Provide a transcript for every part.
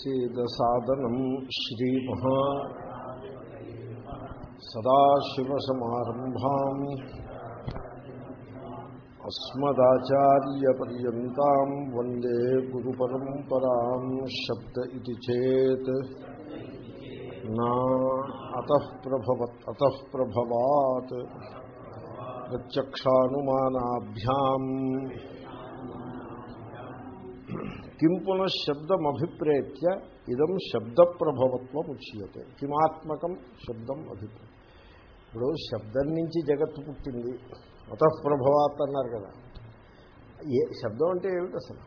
సీదసాదనం శ్రీమహా సదాశివసమారంభాం అస్మదాచార్యపర్యంతం వందే గురు పరంపరాం శబ్ద ఇది చేత్ నా అతః ప్రభవత్ అతః ప్రభవాత్ ప్రత్యక్షానుమానాభ్యాం కిం పునః శబ్దమభిప్రేత్య ఇదం శబ్ద ప్రభవత్వం ఉచ్యతే. కిమాత్మకం శబ్దం అభిప్రాయం ఇప్పుడు శబ్దం నుంచి జగత్తు పుట్టింది. అతఃప్రభవాత్ అన్నారు కదా. ఏ శబ్దం అంటే ఏమిటి అసలు?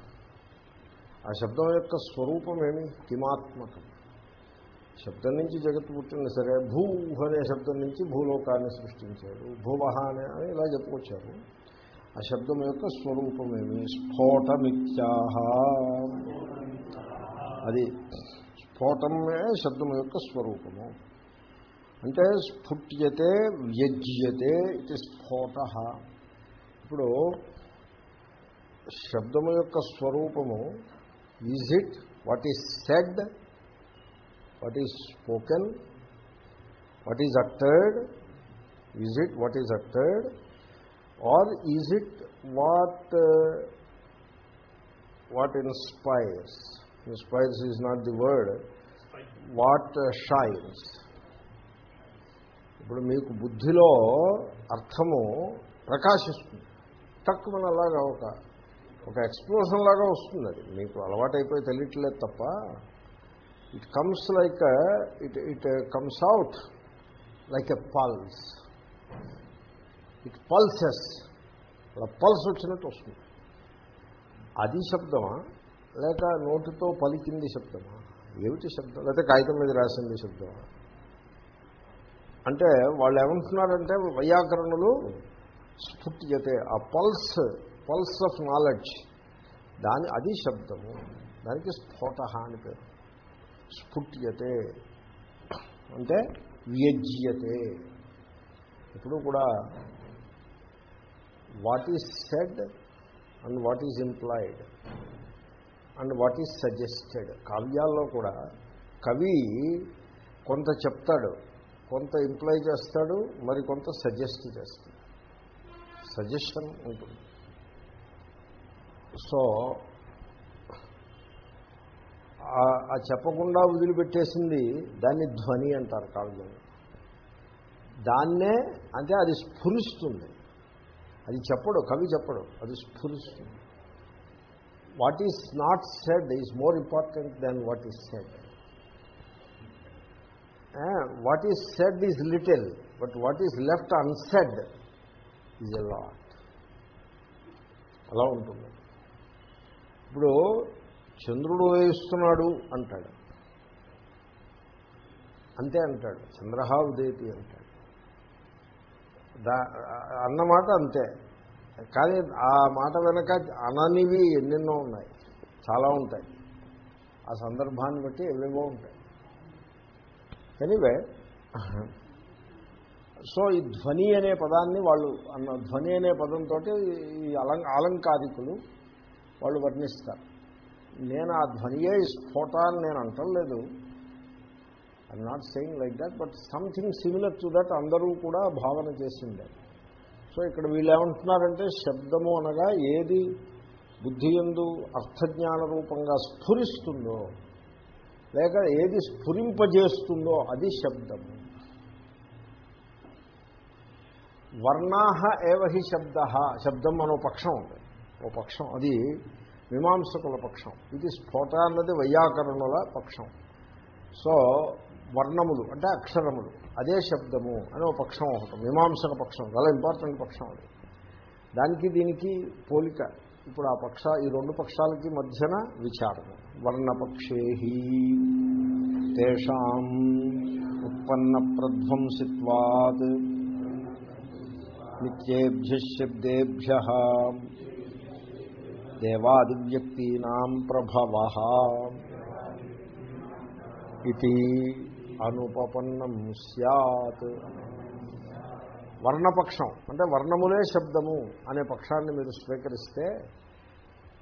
ఆ శబ్దం యొక్క స్వరూపం ఏమి? కిమాత్మకం. శబ్దం నుంచి జగత్తు పుట్టింది సరే. భూ అనే శబ్దం నుంచి భూలోకాన్ని సృష్టించాడు భూవహ అనే అని ఇలా చెప్పుకొచ్చారు. ఆ శబ్దం యొక్క స్వరూపమేమి స్ఫోటమిత్యాహ. అది స్ఫోటమే శబ్దం యొక్క స్వరూపము. అంటే స్ఫుట్యతే వ్యజ్యతే ఇది స్ఫోట. ఇప్పుడు శబ్దము యొక్క స్వరూపము is it what is said what is spoken what is uttered is it what is uttered or is it what uh, what inspires? Inspires is not the word. What uh, shines? ఇప్పుడు మీకు బుద్ధిలో అర్థము ప్రకాశిస్తుంది. తక్కువ అలాగా ఒక ఒక explosion లాగా వస్తుంది అది. మీకు అలవాటైపోయి తెలియట్లేదు తప్ప it comes like it it comes out like a pulse it pulses అలా పల్స్ వచ్చినట్టు వస్తుంది. అది శబ్దమా? లేక నోటితో పలికింది శబ్దమా? ఏమిటి శబ్దం? లేకపోతే కాగితం మీద రాసింది శబ్దమా? అంటే వాళ్ళు ఏమంటున్నారంటే వైయాకరణులు స్ఫుట్యతే ఆ పల్స్ పల్స్ ఆఫ్ నాలెడ్జ్ దాని అది శబ్దము. దానికి స్ఫోట అని పేరు. స్ఫుట్యతే అంటే వ్యజ్యతే. ఇప్పుడు కూడా what is said and what is implied and what is suggested. కావ్యాల్లో కూడా కవి కొంత చెప్తాడు కొంత ఇంప్లాయ్ చేస్తాడు మరి కొంత సజెస్ట్ చేస్తాడు. సజెషన్ ఉంటుంది. సో ఆ చెప్పకుండా వదిలిపెట్టేసింది దాన్ని ధ్వని అంటారు కావ్యం. దాన్నే అంటే అది స్ఫురిస్తుంది. అది చెప్పడు కవి చెప్పడు అది స్ఫురిస్తుంది. What is not said is more important than what is said what is said is little but what is left unsaid is a lot అలా ఉంటుంది. ఇప్పుడు చంద్రుడు వేస్తున్నాడు అంటాడు. అంతే అంటాడు. చంద్రహా ఉదయతి అంటాడు. దా అన్నమాట అంతే. కానీ ఆ మాట వెనక అననివి ఎన్నెన్నో ఉన్నాయి. చాలా ఉంటాయి. ఆ సందర్భాన్ని బట్టి ఎవేవో ఉంటాయి. ఎనివే సో ఈ ధ్వని అనే పదాన్ని వాళ్ళు అన్న ధ్వని అనే పదంతో ఈ అలం అలంకారికులు వాళ్ళు వర్ణిస్తారు. నేను ఆ ధ్వనియే స్ఫోట అని నేను అంటలేదు. I'm not saying like that but something similar to that అందరూ కూడా భావన చేసిండే సో ఇక్కడ వీళ్ళు ఏమంటున్నారంటే శబ్దము అనగా ఏది బుద్ధి ఎందు అర్థజ్ఞాన రూపంగా స్ఫురిస్తుందో లేక ఏది స్ఫురింపజేస్తుందో అది శబ్దము. వర్ణాహ ఏవహి శబ్ద శబ్దం అనో పక్షం ఉంది. ఓ పక్షం అది మీమాంసకుల పక్షం. ఇది స్ఫోట అన్నది వైయాకరణుల పక్షం. సో వర్ణములు అంటే అక్షరములు. అదే శబ్దము అని ఒక పక్షం ఒకటి మీమాంసక పక్షం చాలా ఇంపార్టెంట్ పక్షం అది. దానికి దీనికి పోలిక. ఇప్పుడు ఆ పక్ష ఈ రెండు పక్షాలకి మధ్యన విచారము. వర్ణపక్షేహి తేషాం ఉత్పన్న ప్రధ్వంసిత్వాత్ నిత్యేభ్య శబ్దేభ్య దేవాదివ్యక్తీనాం ప్రభవ ఇది. అనుపపన్నం సత్ వర్ణపక్షం అంటే వర్ణములే శబ్దము అనే పక్షాన్ని మీరు స్వీకరిస్తే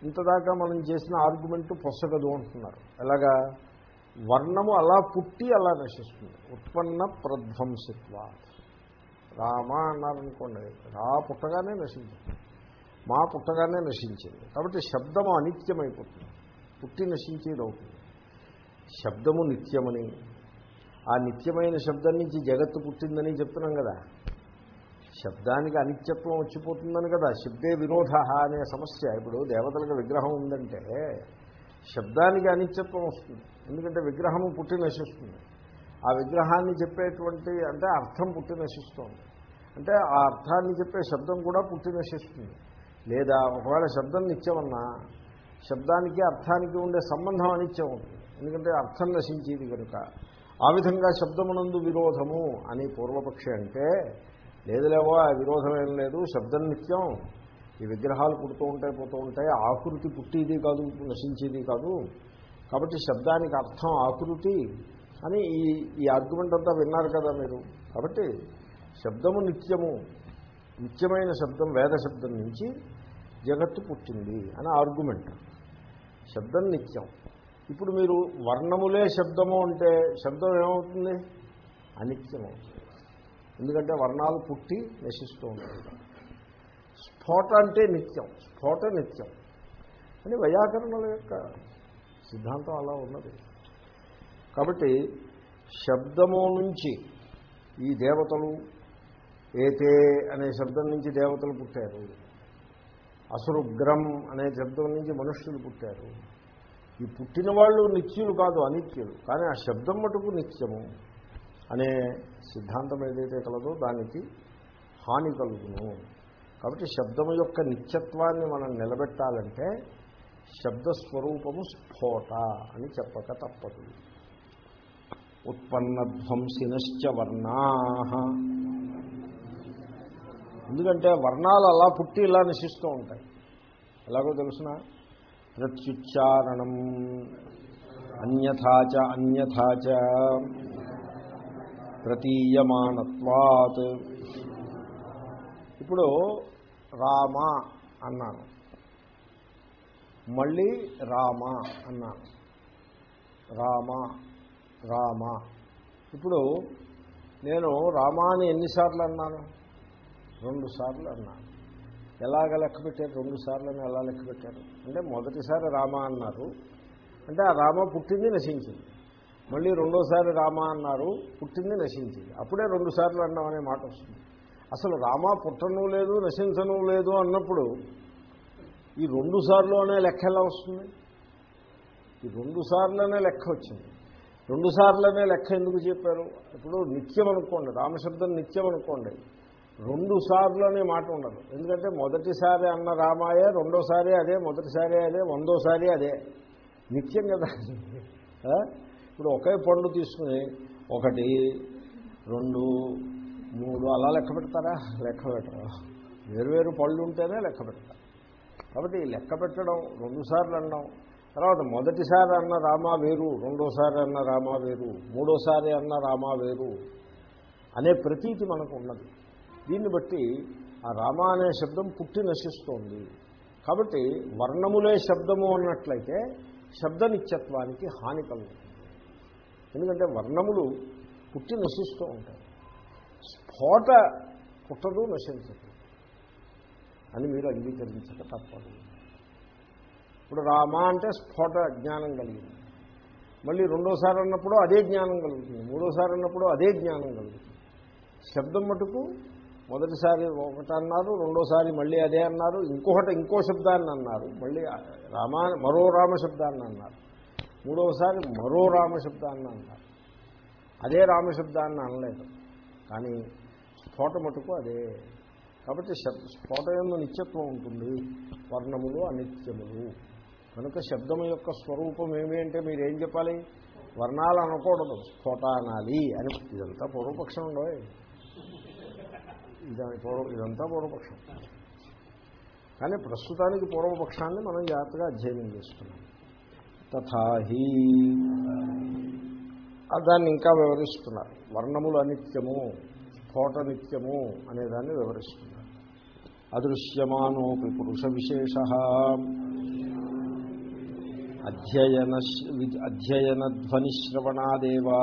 ఇంతదాకా మనం చేసిన ఆర్గ్యుమెంట్ పొసగదు అంటున్నారు. ఎలాగా? వర్ణము అలా పుట్టి అలా నశిస్తుంది. ఉత్పన్న ప్రధ్వంసిత్వ రామ అన్నారనుకోండి రా పుట్టగానే నశించింది. మా పుట్టగానే నశించింది. కాబట్టి శబ్దము అనిత్యమైపోతుంది. పుట్టి నశించేది అవుతుంది శబ్దము నిత్యమని ఆ నిత్యమైన శబ్దం నుంచి జగత్తు పుట్టిందని చెప్తున్నాం కదా. శబ్దానికి అనిత్యత్వం వచ్చిపోతుందని కదా. శబ్దే విరోధ అనే సమస్య. ఇప్పుడు దేవతలకు విగ్రహం ఉందంటే శబ్దానికి అనిత్యత్వం వస్తుంది. ఎందుకంటే విగ్రహము పుట్టి నశిస్తుంది. ఆ విగ్రహాన్ని చెప్పేటువంటి అంటే అర్థం పుట్టి నశిస్తుంది. అంటే ఆ అర్థాన్ని చెప్పే శబ్దం కూడా పుట్టి నశిస్తుంది. లేదా ఒకవేళ శబ్దం నిత్యమన్నా శబ్దానికి అర్థానికి ఉండే సంబంధం అనిత్యం ఉంటుంది ఎందుకంటే అర్థం నశించేది కనుక. ఆ విధంగా శబ్దమునందు విరోధము అని పూర్వపక్షి అంటే లేదులేవో ఆ విరోధం ఏం లేదు శబ్దం నిత్యం. ఈ విగ్రహాలు పుడుతూ ఉంటాయి పోతూ ఉంటాయి. ఆకృతి పుట్టేది కాదు నశించేది కాదు. కాబట్టి శబ్దానికి అర్థం ఆకృతి అని ఈ ఈ ఆర్గ్యుమెంట్ అంతా విన్నారు కదా మీరు. కాబట్టి శబ్దము నిత్యము నిత్యమైన శబ్దం వేద శబ్దం నుంచి జగత్తు పుట్టింది అని ఆర్గ్యుమెంట్ శబ్దం నిత్యం. ఇప్పుడు మీరు వర్ణములే శబ్దము అంటే శబ్దం ఏమవుతుంది? అనిత్యం ఎందుకంటే వర్ణాలు పుట్టి నశిస్తూ ఉంటాయి. స్ఫోట అంటే నిత్యం. స్ఫోట నిత్యం. అని వైయాకరణల యొక్క సిద్ధాంతం అలా ఉన్నది. కాబట్టి శబ్దము నుంచి ఈ దేవతలు ఏతే అనే శబ్దం నుంచి దేవతలు పుట్టారు. అసురుగ్రం అనే శబ్దం నుంచి మనుష్యులు పుట్టారు. ఈ పుట్టిన వాళ్ళు నిత్యులు కాదు అనిత్యులు. కానీ ఆ శబ్దం మటుకు నిత్యము అనే సిద్ధాంతం ఏదైతే కలదో దానికి హాని కలుగును. కాబట్టి శబ్దము యొక్క నిత్యత్వాన్ని మనం నిలబెట్టాలంటే శబ్దస్వరూపము స్ఫోట అని చెప్పక తప్పదు. ఉత్పన్నధ్వంసినశ్చ వర్ణా. ఎందుకంటే వర్ణాలు అలా పుట్టి ఇలా నశిస్తూ ఉంటాయి. ఎలాగో తెలుసిన? ప్రత్యుచ్చారణం. అన్యథాచ అన్యథాచ. ప్రతీయమానత్వాత్. ఇప్పుడు రామ అన్నాను మళ్ళీ రామ అన్నాను రామ రామ. ఇప్పుడు నేను రామాని ఎన్నిసార్లు అన్నాను? రెండు సార్లు అన్నాను. ఎలాగ లెక్క పెట్టారు? రెండు సార్లు ఎలా లెక్క పెట్టారు? అంటే మొదటిసారి రామ అన్నారు. అంటే ఆ రామ పుట్టింది నశించింది. మళ్ళీ రెండోసారి రామ అన్నారు పుట్టింది నశించింది. అప్పుడే రెండు సార్లు అన్నాం అనే మాట వస్తుంది. అసలు రామ పుట్టను లేదు నశించను లేదు అన్నప్పుడు ఈ రెండు సార్లు అనే లెక్క ఎలా వస్తుంది? ఈ రెండు సార్లనే లెక్క వచ్చింది. రెండు సార్లనే లెక్క ఎందుకు చెప్పారు? ఇప్పుడు నిత్యం అనుకోండి రామశబ్దం నిత్యం అనుకోండి. రెండు సార్లు అనే మాట ఉండదు. ఎందుకంటే మొదటిసారి అన్న రామాయే రెండోసారి అదే మొదటిసారి అదే వందోసారి అదే. నిత్యం కదా. ఇప్పుడు ఒకే పండు తీసుకుని ఒకటి రెండు మూడు అలా లెక్క పెడతారా? లెక్క పెట్టరు. వేరువేరు పళ్ళు ఉంటేనే లెక్క పెడతారు. కాబట్టి లెక్క పెట్టడం రెండుసార్లు అన్నాం. తర్వాత మొదటిసారి అన్న రామా వేరు రెండోసారి అన్న రామా వేరు మూడోసారి అన్న రామా వేరు అనే ప్రతీతి మనకు ఉన్నది. దీన్ని బట్టి ఆ రామ అనే శబ్దం పుట్టి నశిస్తోంది. కాబట్టి వర్ణములే శబ్దము అన్నట్లయితే శబ్ద నిత్యత్వానికి హాని కలుగుతుంది. ఎందుకంటే వర్ణములు పుట్టి నశిస్తూ ఉంటాయి. స్ఫోట పుట్టదు నశించదు. అని మీరు అంగీకరించక తప్పదు. ఇప్పుడు రామ అంటే స్ఫోట జ్ఞానం కలిగింది. మళ్ళీ రెండోసారి అన్నప్పుడు అదే జ్ఞానం కలుగుతుంది. మూడోసారి అన్నప్పుడు అదే జ్ఞానం కలుగుతుంది. శబ్దం మటుకు మొదటిసారి ఒకటి అన్నారు రెండోసారి మళ్ళీ అదే అన్నారు ఇంకొకటి ఇంకో శబ్దాన్ని అన్నారు. మళ్ళీ రామా మరో రామ శబ్దాన్ని అన్నారు. మూడవసారి మరో రామ శబ్దాన్ని అన్నారు. అదే రామశబ్దాన్ని అనలేదు. కానీ స్ఫోట మటుకు అదే. కాబట్టి శబ్ద స్ఫోట నిత్యత్వం ఉంటుంది. వర్ణములు అనిత్యములు. కనుక శబ్దము యొక్క స్వరూపం ఏమి అంటే మీరేం చెప్పాలి? వర్ణాలు అనకూడదు. స్ఫోట అనాలి అని ఇదంతా పూర్వపక్షం ఉండవు. ఇదని పూర్వ ఇదంతా పూర్వపక్షం. కానీ ప్రస్తుతానికి పూర్వపక్షాన్ని మనం జాగ్రత్తగా అధ్యయనం చేస్తున్నాం. తథాహి దాన్ని ఇంకా వివరిస్తున్నారు. వర్ణములు అనిత్యము స్ఫోట నిత్యము అనేదాన్ని వివరిస్తున్నారు. అదృశ్యమానోపి పురుష విశేష. అధ్యయన అధ్యయన ధ్వనిశ్రవణాదేవా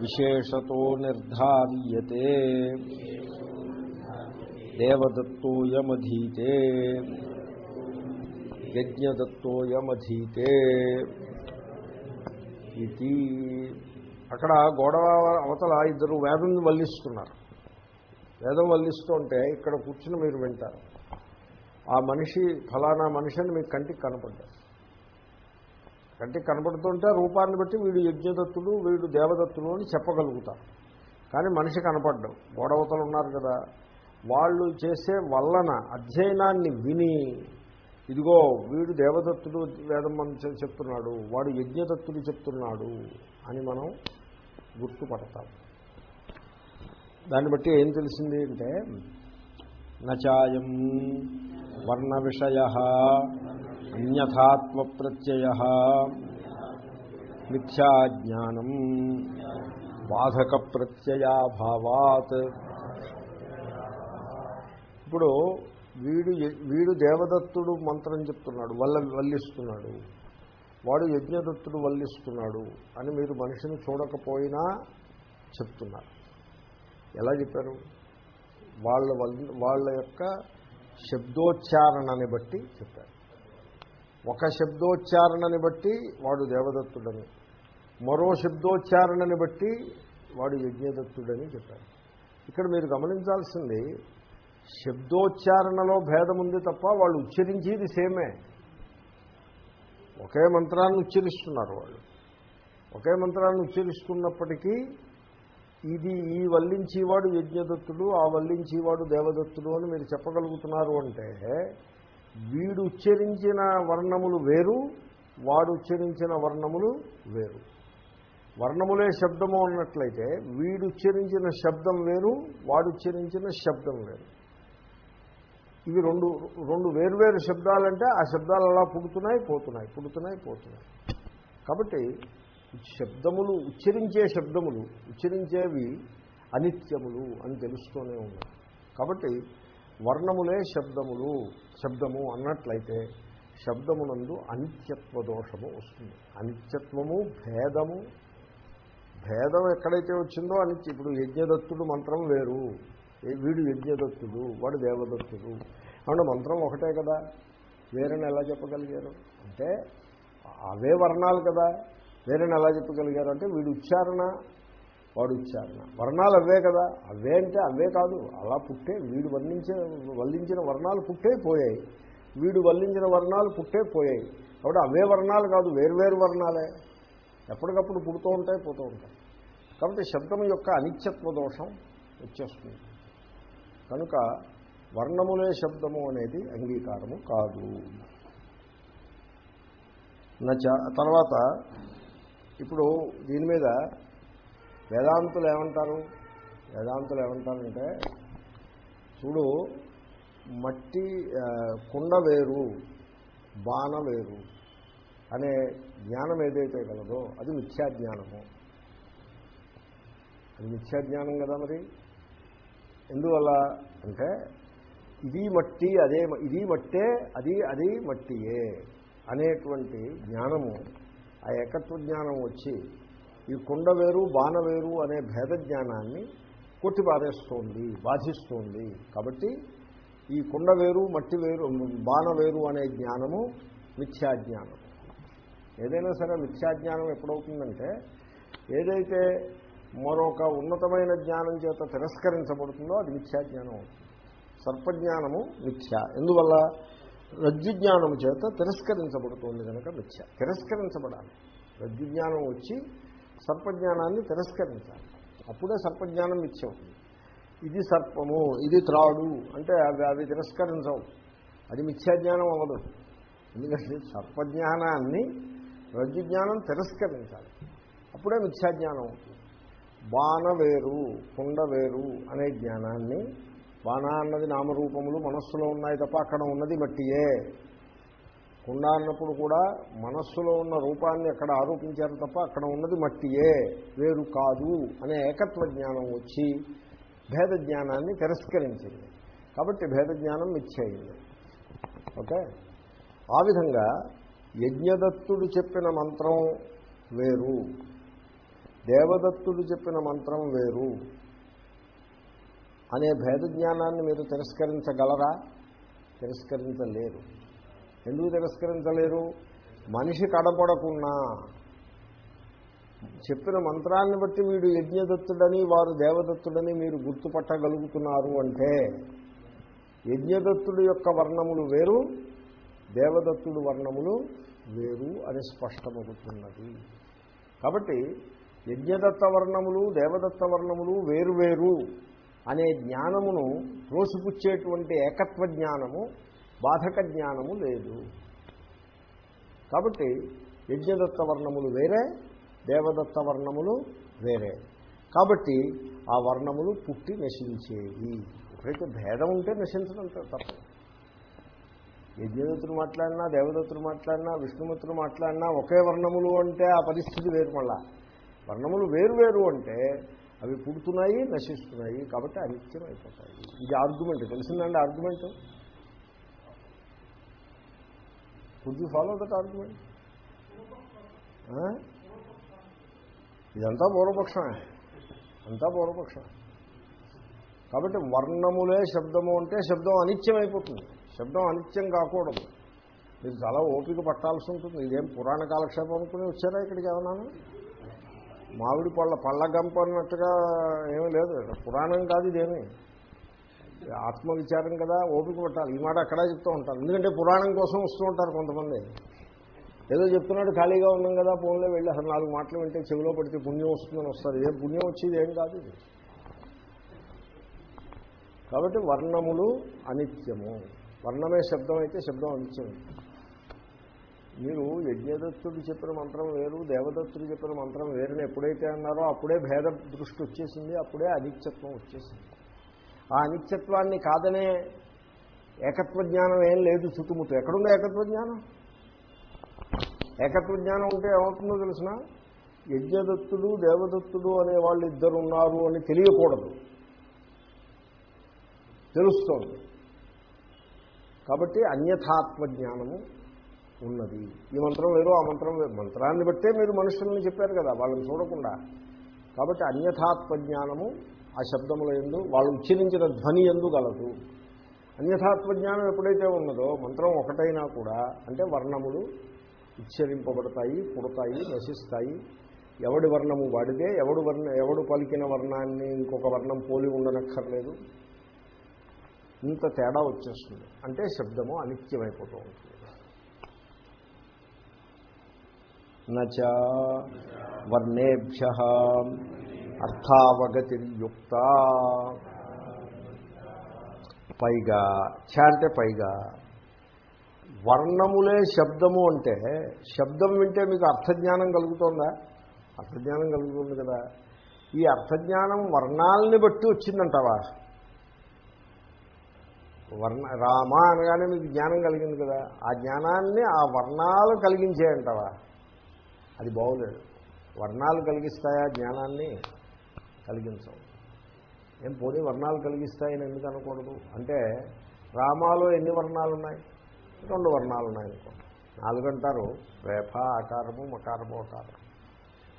విశేషతో నిర్ధార్యతే. దేవదత్తోయమధీతే. యజ్ఞదత్తోయమధీతే. ఇది అక్కడ గోడవ అవతల ఇద్దరు వేదం వల్లిస్తున్నారు. వేదం వల్లిస్తుంటే ఇక్కడ కూర్చుని మీరు వింటారు. ఆ మనిషి ఫలానా మనిషి అని మీకు కంటికి కనపడ్డారు. కంటికి కనపడుతుంటే రూపాన్ని బట్టి వీడు యజ్ఞదత్తుడు వీడు దేవదత్తుడు అని చెప్పగలుగుతారు కానీ మనిషి కనపడ్డం. గోడవతలు ఉన్నారు కదా. వాళ్ళు చేసే వలన అధ్యయనాన్ని విని ఇదిగో వీడు దేవదత్తుడు వేదం మనం చెప్తున్నాడు వాడు యజ్ఞదత్తుడు చెప్తున్నాడు అని మనం గుర్తుపడతాం. దాన్ని బట్టి ఏం తెలిసింది అంటే నచాయం వర్ణ విషయ అన్యథాత్వ ప్రత్యయ మిథ్యాజ్ఞానం బాధక ప్రత్యయాభావాత్ ఇప్పుడు వీడు వీడు దేవదత్తుడు మంత్రం చెప్తున్నాడు వల్ల వల్లిస్తున్నాడు. వాడు యజ్ఞదత్తుడు వల్లిస్తున్నాడు అని మీరు మనిషిని చూడకపోయినా చెప్తున్నారు. ఎలా చెప్పారు? వాళ్ళ వాళ్ళ యొక్క శబ్దోచ్చారణని బట్టి చెప్పారు. ఒక శబ్దోచ్చారణని బట్టి వాడు దేవదత్తుడని మరో శబ్దోచ్చారణని బట్టి వాడు యజ్ఞదత్తుడని చెప్పారు. ఇక్కడ మీరు గమనించాల్సింది శబ్దోచ్చారణలో భేదం ఉంది తప్ప వాళ్ళు ఉచ్చరించేది సేమే. ఒకే మంత్రాన్ని ఉచ్చరిస్తున్నారు వాళ్ళు. ఒకే మంత్రాన్ని ఉచ్చరిస్తున్నప్పటికీ ఇది ఈ వల్లించేవాడు యజ్ఞదత్తుడు ఆ వల్లించేవాడు దేవదత్తుడు అని మీరు చెప్పగలుగుతున్నారు అంటే వీడు ఉచ్చరించిన వర్ణములు వేరు వాడు ఉచ్చరించిన వర్ణములు వేరు. వర్ణములే శబ్దము ఉన్నట్లయితే వీడు ఉచ్చరించిన శబ్దం వేరు వాడు ఉచ్చరించిన శబ్దం వేరు. ఇవి రెండు రెండు వేరువేరు శబ్దాలంటే ఆ శబ్దాలు అలా పుడుతున్నాయి పోతున్నాయి పుడుతున్నాయి పోతున్నాయి. కాబట్టి శబ్దములు ఉచ్చరించే శబ్దములు ఉచ్చరించేవి అనిత్యములు అని తెలుస్తూనే ఉన్నాయి. కాబట్టి వర్ణములే శబ్దములు శబ్దము అన్నట్లయితే శబ్దమునందు అనిత్యత్వ దోషము వస్తుంది. అనిత్యత్వము భేదము భేదం ఎక్కడైతే వచ్చిందో అనిత్య ఇప్పుడు యజ్ఞదత్తుడు మంత్రం వేరు. వీడు యజ్ఞదత్తుడు వాడు దేవదత్తుడు. అంటే మంత్రం ఒకటే కదా. వేరేని ఎలా చెప్పగలిగారు? అంటే అవే వర్ణాలు కదా. వేరేని ఎలా చెప్పగలిగారు? అంటే వీడు ఉచ్చారణ వాడు ఉచ్చారణ వర్ణాలు అవే కదా. అవే అంటే అవే కాదు. అలా పుట్టే వీడు వర్ణించిన వల్లించిన వర్ణాలు పుట్టే పోయాయి. వీడు వల్లించిన వర్ణాలు పుట్టే పోయాయి. కాబట్టి అవే వర్ణాలు కాదు వేర్వేరు వర్ణాలే. ఎప్పటికప్పుడు పుడుతూ ఉంటాయి పోతూ ఉంటాయి. కాబట్టి శబ్దం యొక్క అనిత్యత్వ దోషం వచ్చేస్తుంది. కనుక వర్ణములే శబ్దము అనేది అంగీకారము కాదు. నచ తర్వాత ఇప్పుడు దీని మీద వేదాంతులు ఏమంటారు? వేదాంతులు ఏమంటారంటే చూడు మట్టి కుండ వేరు బాణ వేరు అనే జ్ఞానం ఏదైతే కలదో అది మిథ్యాజ్ఞానము. అది మిథ్యాజ్ఞానం కదా మరి? ఎందువల్ల అంటే ఇది మట్టి అదే ఇది మట్టే అది అది మట్టియే అనేటువంటి జ్ఞానము ఆ ఏకత్వ జ్ఞానం వచ్చి ఈ కుండ వేరు బాణ వేరు అనే భేద జ్ఞానాన్ని కొట్టిపారేస్తోంది బాధిస్తోంది. కాబట్టి ఈ కుండ వేరు మట్టి వేరు బాణ వేరు అనే జ్ఞానము మిథ్యాజ్ఞానం ఏదైనా సరే మిథ్యాజ్ఞానం ఎప్పుడవుతుందంటే ఏదైతే మరొక ఉన్నతమైన జ్ఞానం చేత తిరస్కరించబడుతుందో అది మిథ్యాజ్ఞానం అవుతుంది. సర్పజ్ఞానము మిథ్య. ఎందువల్ల? రజ్జు జ్ఞానం చేత తిరస్కరించబడుతుంది కనుక మిథ్య. తిరస్కరించబడాలి. రజ్జు జ్ఞానం వచ్చి సర్పజ్ఞానాన్ని తిరస్కరించాలి. అప్పుడే సర్పజ్ఞానం మిథ్య ఇది సర్పము ఇది త్రాడు అంటే అవి అవి తిరస్కరించవు. అది మిథ్యాజ్ఞానం అవ్వదు. ఎందుకంటే సర్పజ్ఞానాన్ని రజ్జుజ్ఞానం తిరస్కరించాలి. అప్పుడే మిథ్యాజ్ఞానం అవుతుంది. బాణ వేరు కుండ వేరు అనే జ్ఞానాన్ని బాణ అన్నది నామరూపములు మనస్సులో ఉన్నాయి తప్ప అక్కడ ఉన్నది మట్టియే. కుండ అన్నప్పుడు కూడా మనస్సులో ఉన్న రూపాన్ని అక్కడ ఆరోపించారు తప్ప అక్కడ ఉన్నది మట్టియే వేరు కాదు అనే ఏకత్వ జ్ఞానం వచ్చి భేద జ్ఞానాన్ని తిరస్కరించింది. కాబట్టి భేద జ్ఞానం మిచ్చయింది ఓకే? ఆ విధంగా యజ్ఞదత్తుడు చెప్పిన మంత్రం వేరు. దేవదత్తుడు చెప్పిన మంత్రం వేరు. అనే భేద జ్ఞానాన్ని మీరు తిరస్కరించగలరా? తిరస్కరించలేరు ఎందుకు తిరస్కరించలేరు? మనిషి కడపడకున్నా చెప్పిన మంత్రాన్ని బట్టి వీడు యజ్ఞదత్తుడని వారు దేవదత్తుడని మీరు గుర్తుపట్టగలుగుతున్నారు అంటే యజ్ఞదత్తుడు యొక్క వర్ణములు వేరు దేవదత్తుడు వర్ణములు వేరు అని స్పష్టమవుతున్నది. కాబట్టి యజ్ఞదత్త వర్ణములు దేవదత్త వర్ణములు వేరు వేరు అనే జ్ఞానమును త్రోసిపుచ్చేటువంటి ఏకత్వ జ్ఞానము బాధక జ్ఞానము లేదు. కాబట్టి యజ్ఞదత్త వర్ణములు వేరే దేవదత్త వర్ణములు వేరే. కాబట్టి ఆ వర్ణములు పుట్టి నశించేవి. ఎప్పుడైతే భేదం ఉంటే నశించడం తప్ప. యజ్ఞదత్తులు మాట్లాడినా దేవదత్తులు మాట్లాడినా విష్ణుమూర్తులు మాట్లాడినా ఒకే వర్ణములు అంటే ఆ పరిస్థితి వేరు మళ్ళా. వర్ణములు వేరు వేరు అంటే అవి పుడుతున్నాయి నశిస్తున్నాయి కాబట్టి అనిత్యం అయిపోతాయి. ఇది ఆర్గ్యుమెంట్ తెలిసిందండి argument could you follow that argument ఇదంతా పూర్వపక్షమే. అంతా పూర్వపక్షమే. కాబట్టి వర్ణములే శబ్దము అంటే శబ్దం అనిత్యం అయిపోతుంది శబ్దం అనిత్యం కాకూడదు. మీరు చాలా ఓపిక పట్టాల్సి ఉంటుంది. ఇదేం పురాణ కాలక్షేపం అనుకుని వచ్చారా ఇక్కడికి ఏమన్నాను మామిడి పళ్ళ పళ్ళ గంప అన్నట్టుగా ఏమీ లేదు. పురాణం కాదు ఇదేమీ. ఆత్మవిచారం కదా ఓపిక పట్టాలి. ఈ మాట అక్కడ చెప్తూ ఉంటారు. ఎందుకంటే పురాణం కోసం వస్తూ ఉంటారు కొంతమంది. ఏదో చెప్తున్నాడు ఖాళీగా ఉన్నాం కదా ఫోన్లో వెళ్ళి అసలు నాలుగు మాటలు వింటే చెవిలో పడితే పుణ్యం వస్తుందని వస్తారు. ఏం పుణ్యం వచ్చేది ఏం కాదు ఇది. కాబట్టి వర్ణములు అనిత్యము. వర్ణమే శబ్దం అయితే శబ్దం అనిత్యం మీరు యజ్ఞదత్తుడు చెప్పిన మంత్రం వేరు దేవదత్తుడు చెప్పిన మంత్రం వేరుని ఎప్పుడైతే అన్నారో అప్పుడే భేద దృష్టి వచ్చేసింది అప్పుడే అనిత్యత్వం వచ్చేసింది. ఆ అనిత్యత్వాన్ని కాదనే ఏకత్వ జ్ఞానం ఏం లేదు చుట్టుముట్టు ఎక్కడుందో ఏకత్వ జ్ఞానం ఏకత్వ జ్ఞానం ఉంటే ఏమవుతుందో తెలిసిన? యజ్ఞదత్తుడు దేవదత్తుడు అనే వాళ్ళు ఇద్దరు ఉన్నారు అని తెలియకూడదు. తెలుస్తోంది. కాబట్టి అన్యథాత్మ జ్ఞానము ఉన్నది. ఈ మంత్రం వేరు ఆ మంత్రం మంత్రాన్ని బట్టే మీరు మనుషుల్ని చెప్పారు కదా వాళ్ళని చూడకుండా. కాబట్టి అన్యథాత్మ జ్ఞానము ఆ శబ్దముల ఎందు వాళ్ళు ఉచ్చరించిన ధ్వని ఎందు గలదు. అన్యథాత్వజ్ఞానం ఎప్పుడైతే ఉన్నదో మంత్రం ఒకటైనా కూడా అంటే వర్ణములు ఉచ్చరింపబడతాయి పుడతాయి నశిస్తాయి. ఎవడి వర్ణము వాడిదే ఎవడు వర్ణ ఎవడు పలికిన వర్ణాన్ని ఇంకొక వర్ణం పోలి ఉండనక్కర్లేదు. ఇంత తేడా వచ్చేస్తుంది. అంటే శబ్దము అనిత్యమైపోతూ ఉంటుంది. నచ వర్ణేభ్య అర్థావగతిర్యుక్త. పైగా ఛ అంటే పైగా వర్ణములే శబ్దము అంటే శబ్దం వింటే మీకు అర్థజ్ఞానం కలుగుతోందా? అర్థజ్ఞానం కలుగుతుంది కదా. ఈ అర్థజ్ఞానం వర్ణాలని బట్టి వచ్చిందంటావా? వర్ణ రామ అనగానే మీకు జ్ఞానం కలిగింది కదా. ఆ జ్ఞానాన్ని ఆ వర్ణాలు కలిగించేయంటావా? అది బాగోలేదు. వర్ణాలు కలిగిస్తాయా జ్ఞానాన్ని? కలిగించవు. ఏం పోనీ వర్ణాలు కలిగిస్తాయని ఎందుకు అనకూడదు? అంటే రామాలో ఎన్ని వర్ణాలు ఉన్నాయి రెండు వర్ణాలు ఉన్నాయి అనుకోండి నాలుగు అంటారు రేఫ ఆకారము మకారము ఆకారం.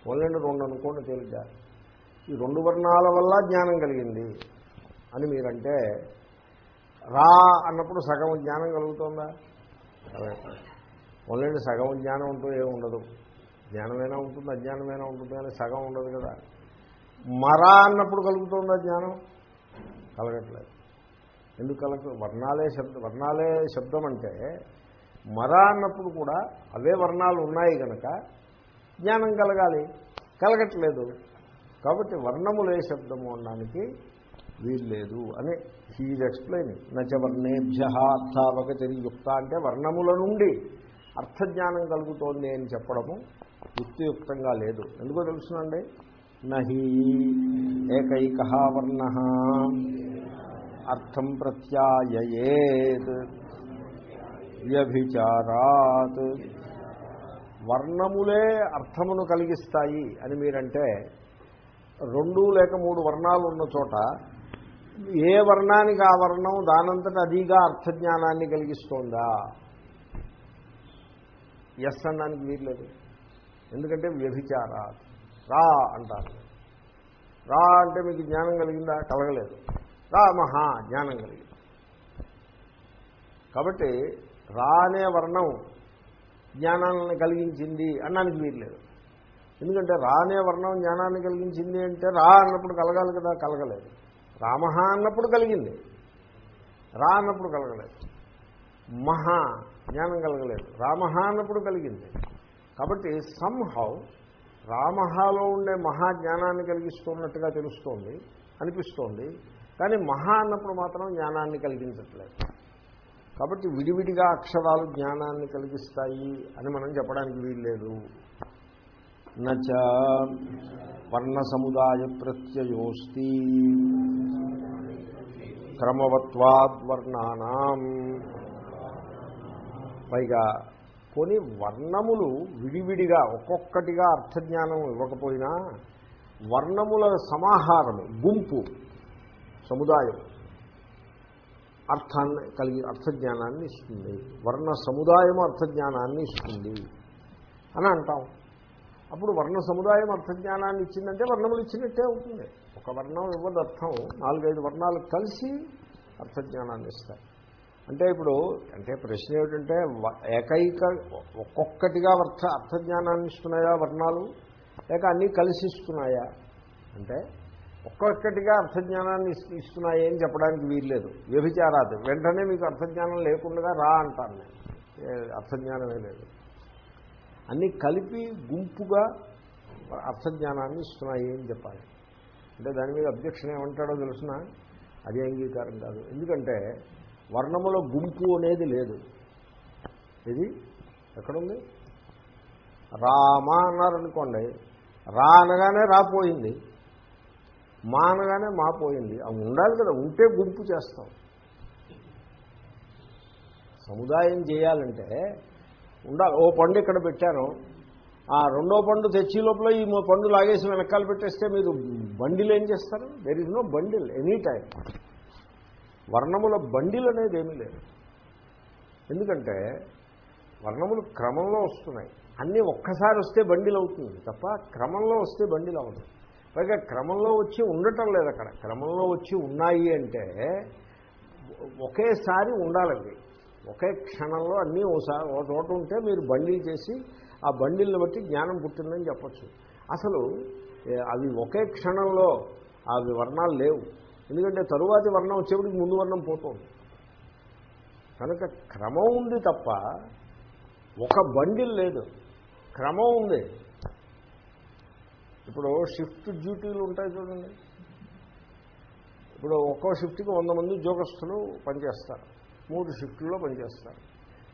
ఓన్లండి రెండు అనుకోండి తేలిగ్గా. ఈ రెండు వర్ణాల వల్ల జ్ఞానం కలిగింది అని మీరంటే రా అన్నప్పుడు సగం జ్ఞానం కలుగుతుందా? ఓన్లండి సగం జ్ఞానం ఉంటూ ఏముండదు. జ్ఞానమైనా ఉంటుంది అజ్ఞానమైనా ఉంటుంది కానీ సగం ఉండదు కదా. మరా అన్నప్పుడు కలుగుతుందా జ్ఞానం? కలగట్లేదు. ఎందుకు కలగ వర్ణాలే శబ్ద వర్ణాలే శబ్దం అంటే మరా అన్నప్పుడు కూడా అవే వర్ణాలు ఉన్నాయి కనుక జ్ఞానం కలగాలి. కలగట్లేదు. కాబట్టి వర్ణములే శబ్దము అనడానికి వీల్లేదు అని హీజ్ ఎక్స్ప్లెయిన్ నచ వర్ణేభ్య అర్థావగతియుక్త అంటే వర్ణముల నుండి అర్థజ్ఞానం కలుగుతోంది అని చెప్పడము యుక్తియుక్తంగా లేదు. ఎందుకో తెలుసునండి? నహి ఏకైక వర్ణ. అర్థం ప్రత్యాయేత్ వ్యభిచారాత్. వర్ణములే అర్థమును కలిగిస్తాయి అని మీరంటే రెండు లేక మూడు వర్ణాలు ఉన్న చోట ఏ వర్ణానికి ఆ వర్ణం దానంతట అదిగా అర్థజ్ఞానాన్ని కలిగిస్తోందా? ఎస్ అనడానికి వీర్లేదు ఎందుకంటే వ్యభిచారాత్. రా అంటారు. రా అంటే మీకు జ్ఞానం కలిగిందా? కలగలేదు. రా మహా జ్ఞానం కలిగింది. కాబట్టి రా అనే వర్ణం జ్ఞానాన్ని కలిగించింది అనడానికి వీర్లేదు ఎందుకంటే రా అనే వర్ణం జ్ఞానాన్ని కలిగించింది అంటే రా అన్నప్పుడు కలగాలి కదా? కలగలేదు. రామహ అన్నప్పుడు కలిగింది. రా అన్నప్పుడు కలగలేదు. మహా జ్ఞానం కలగలేదు. రామహ అన్నప్పుడు కలిగింది. కాబట్టి సంహౌ రామహాలో ఉండే మహా జ్ఞానాన్ని కలిగిస్తున్నట్టుగా తెలుస్తోంది అనిపిస్తోంది. కానీ మహా అన్నప్పుడు మాత్రం జ్ఞానాన్ని కలిగించట్లేదు. కాబట్టి విడివిడిగా అక్షరాలు జ్ఞానాన్ని కలిగిస్తాయి అని మనం చెప్పడానికి వీల్లేదు. నచ వర్ణ సముదాయ ప్రత్యయోస్తి క్రమవత్వాద్వర్ణానాం. పైగా కొన్ని వర్ణములు విడివిడిగా ఒక్కొక్కటిగా అర్థజ్ఞానం ఇవ్వకపోయినా వర్ణముల సమాహారము గుంపు సముదాయం. అర్థాన్ని కలిగి అర్థజ్ఞానాన్ని ఇస్తుంది. వర్ణ సముదాయం అర్థజ్ఞానాన్ని ఇస్తుంది అని అంటాం. అప్పుడు వర్ణ సముదాయం అర్థజ్ఞానాన్ని ఇచ్చిందంటే వర్ణములు ఇచ్చినట్టే అవుతుంది. ఒక వర్ణం ఇవ్వదు అర్థం. నాలుగైదు వర్ణాలు కలిసి అర్థజ్ఞానాన్ని ఇస్తాయి. అంటే ఇప్పుడు అంటే ప్రశ్న ఏమిటంటే ఏకైక ఒక్కొక్కటిగా అర్థ అర్థజ్ఞానాన్ని ఇస్తున్నాయా వర్ణాలు? లేక అన్నీ కలిసి ఇస్తున్నాయా? అంటే ఒక్కొక్కటిగా అర్థజ్ఞానాన్ని ఇస్తున్నాయి అని చెప్పడానికి వీల్లేదు. వ్యభిచారాదు. వెంటనే మీకు అర్థజ్ఞానం లేకుండా రా అంటాను నేను. అర్థజ్ఞానమే లేదు. అన్నీ కలిపి గుంపుగా అర్థజ్ఞానాన్ని ఇస్తున్నాయి అని చెప్పాలి. అంటే దాని మీద అబ్జెక్షన్ ఏమంటాడో తెలిసిన? అది అంగీకారం కాదు. ఎందుకంటే వర్ణముల గుంపు అనేది లేదు. ఇది ఎక్కడుంది? రామ అన్నారనుకోండి. రా అనగానే రాపోయింది మా అనగానే మా పోయింది. అవి ఉండాలి కదా ఉంటే గుంపు చేస్తాం. సముదాయం చేయాలంటే ఉండాలి. ఓ పండు ఇక్కడ పెట్టాను. ఆ రెండో పండు తెచ్చి లోపల ఈ పండు లాగేసి వెనకాల పెట్టేస్తే మీరు బండిలు ఏం చేస్తారు? There is no bundle any time వర్ణముల బండిలు అనేది ఏమీ లేదు. ఎందుకంటే వర్ణములు క్రమంలో వస్తున్నాయి. అన్నీ ఒక్కసారి వస్తే బండిలు అవుతుంది తప్ప క్రమంలో వస్తే బండిలు అవ్వదు పైగా క్రమంలో వచ్చి ఉండటం లేదు అక్కడ. క్రమంలో వచ్చి ఉన్నాయి అంటే ఒకేసారి ఉండాలండి. ఒకే క్షణంలో అన్నీ ఒకసారి ఒక చోట ఉంటే మీరు బండిలు చేసి ఆ బండిల్ని బట్టి జ్ఞానం పుట్టిందని చెప్పచ్చు. అసలు అవి ఒకే క్షణంలో అవి వర్ణాలు లేవు. ఎందుకంటే తరువాతి వర్ణం వచ్చేప్పటికి ముందు వర్ణం పోతుంది. కనుక క్రమం ఉంది తప్ప ఒక బండిల్ లేదు. క్రమం ఉంది. ఇప్పుడు షిఫ్ట్ డ్యూటీలు ఉంటాయి చూడండి. ఇప్పుడు ఒక్కో షిఫ్ట్కి వంద మంది ఉద్యోగస్తులు పనిచేస్తారు. మూడు షిఫ్ట్లో పనిచేస్తారు.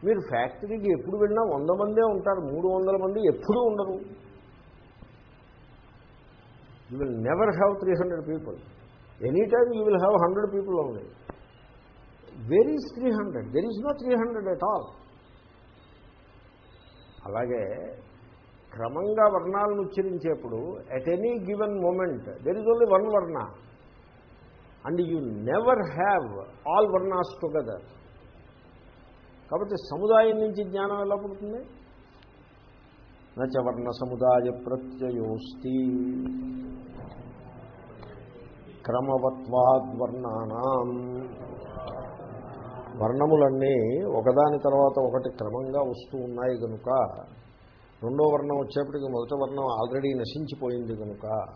మీరు ఫ్యాక్టరీకి ఎప్పుడు వెళ్ళినా వంద మందే ఉంటారు. మూడు వందల మంది ఎప్పుడూ ఉండరు. You will never have three hundred people any time you will have hundred people only where is three hundred there is no three hundred at all అలాగే క్రమంగా వర్ణాలను ఉచ్చరించేప్పుడు at any given moment there is only one వర్ణ and you never have all వర్ణాస్ together కాబట్టి సముదాయం నుంచి జ్ఞానం ఎలా పుడుతుంది? నచవర్ణ సముదాయ ప్రత్యయోస్తి. క్రమవత్వాద్వర్ణానాం. వర్ణములన్నీ ఒకదాని తర్వాత ఒకటి క్రమంగా వస్తూ ఉన్నాయి కనుక రెండో వర్ణం వచ్చేప్పటికి మొదటి వర్ణం ఆల్రెడీ నశించిపోయింది కనుక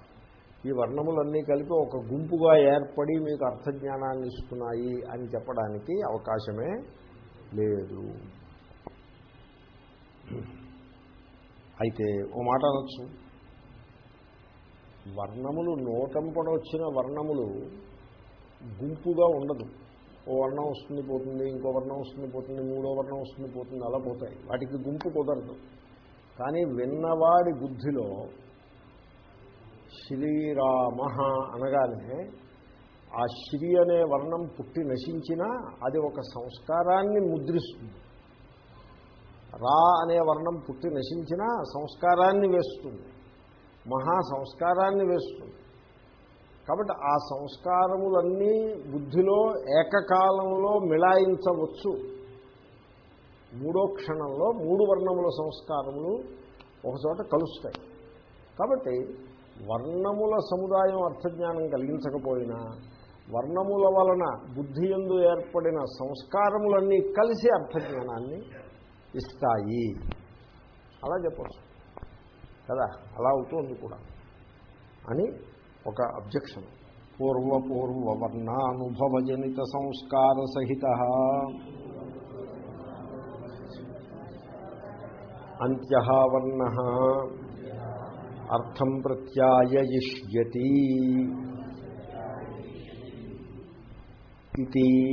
ఈ వర్ణములన్నీ కలిపి ఒక గుంపుగా ఏర్పడి మీకు అర్థజ్ఞానాన్ని ఇస్తున్నాయి అని చెప్పడానికి అవకాశమే లేదు. అయితే ఓ మాట అనొచ్చు. వర్ణములు నోటంపడ వచ్చిన వర్ణములు గుంపుగా ఉండదు. ఓ వర్ణం వస్తుంది పోతుంది ఇంకో వర్ణం వస్తుంది పోతుంది మూడో వర్ణం వస్తుంది పోతుంది అలా పోతాయి. వాటికి గుంపు కుదరదు. కానీ విన్నవాడి బుద్ధిలో శ్రీరామ అనగానే ఆ శ్రీ అనే వర్ణం పుట్టి నశించినా అది ఒక సంస్కారాన్ని ముద్రిస్తుంది. రా అనే వర్ణం పుట్టి నశించినా సంస్కారాన్ని వేస్తుంది. మహా సంస్కారాన్ని వేస్తుంది కాబట్టి ఆ సంస్కారములన్నీ బుద్ధిలో ఏకకాలంలో మిళాయించవచ్చు. మూడో క్షణంలో మూడు వర్ణముల సంస్కారములు ఒకచోట కలుస్తాయి. కాబట్టి వర్ణముల సముదాయం అర్థజ్ఞానం కలిగించకపోయినా వర్ణముల వలన బుద్ధి ఎందు ఏర్పడిన సంస్కారములన్నీ కలిసి అర్థజ్ఞానాన్ని ఇస్తాయి. అలా చెప్పచ్చు. కదా? అలా అవుతుంది కూడా. అని ఒక అబ్జెక్షన్ పూర్వపూర్వ వర్ణానుభవజనిత సంస్కార సహిత. అంత్య వర్ణ అర్థం ప్రత్యాయయిష్యతి. ఇది